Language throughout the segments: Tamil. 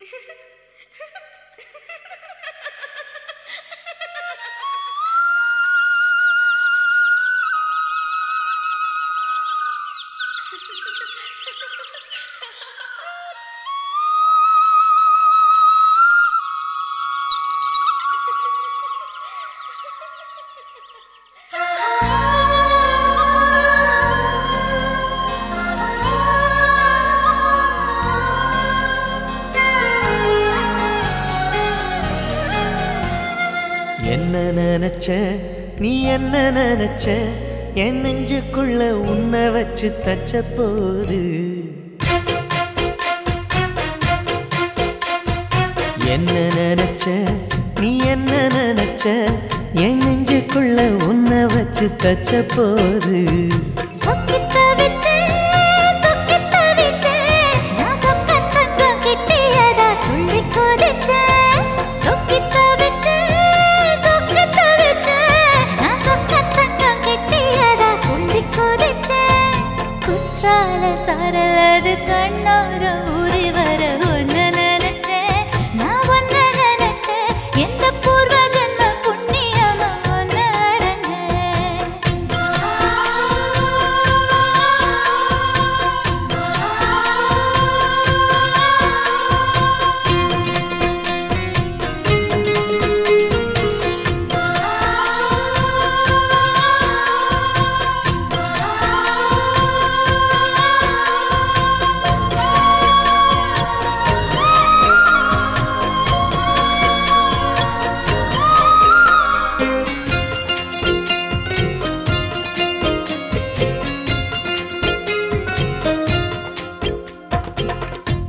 Ha ha ha! நினச்ச நீ என்ன நினச்ச? என் நெஞ்சுக்குள்ள உன்னை வச்சு தச்ச போது என்ன நினச்ச? நீ என்ன நினச்ச? என் நெஞ்சுக்குள்ள உன்னை வச்சு தச்ச போது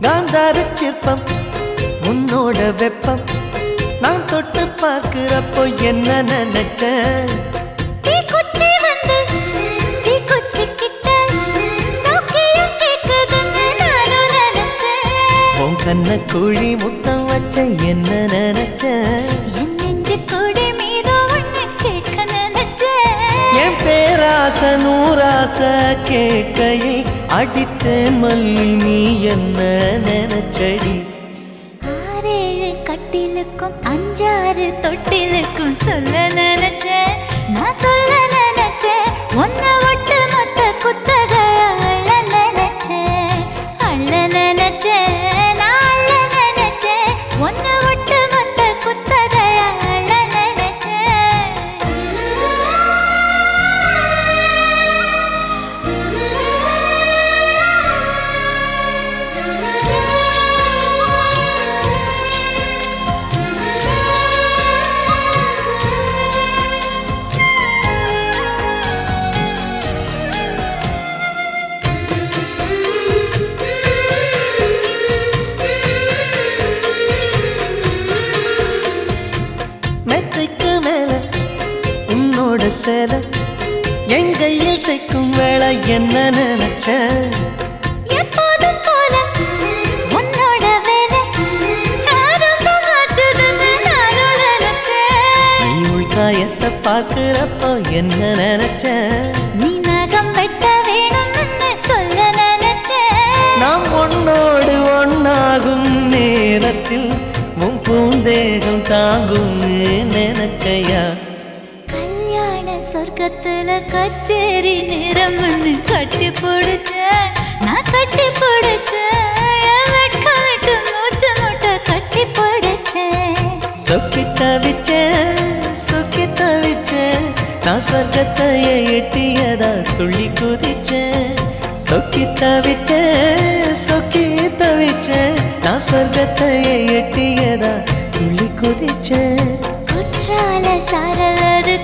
காந்தார சிற்பம் உன்னோட வெப்பம். நான் தொட்டு பார்க்கிறப்போ என்ன உன் கண்ண குழி முத்தம் வச்ச என்ன நினைச்சேன் ஆச நூறாச கேட்கையை அடித்தேன் மல்லி நீ என்ன நினைச்சடி? ஆறேழு கட்டிலுக்கும் அஞ்சாறு தொட்டிலுக்கும் சொல்ல நினைச்சேன். நான் சொல்ல உன்னோட சேலை என் கையில் சேர்க்கும் வேலை என்ன நினைச்சேன் எப்போதும் போல உன்னோட வேலை ஆரம்பமாச்சுதுன்னு நானும் நினைச்சேன். நீ உள்காயத்தை பார்க்கிறப்போ என்ன நினைச்சேன் நீ நகம் வெட்ட வேணும்னு சொல்ல நினைச்சேன். நாம் ஒன்னோடு ஒன்னாகும் நேரத்தில் உன் பூந்தேகம் தாங்கும்னு நினைச்சையா? சொர்க்கத்துல கச்சேரி நிறம்னு கட்டி பிடிச்ச நான் கட்டி பிடிச்சேன் என் வெட்கம் விட்டு மூச்சு முட்டை கட்டி பிடிச்சேன் சொக்கி தவிச்சேன் சொக்கி தவிச்சேன் நான் சொர்க்கத்தையே எட்டியதா துள்ளி குதிச்சேன் சொக்கி தவிச்சேன் சொக்கி தவிச்சேன் நான் சொர்க்கத்தையே எட்டியதா துள்ளி குதிச்சேன் குற்றால சாரலது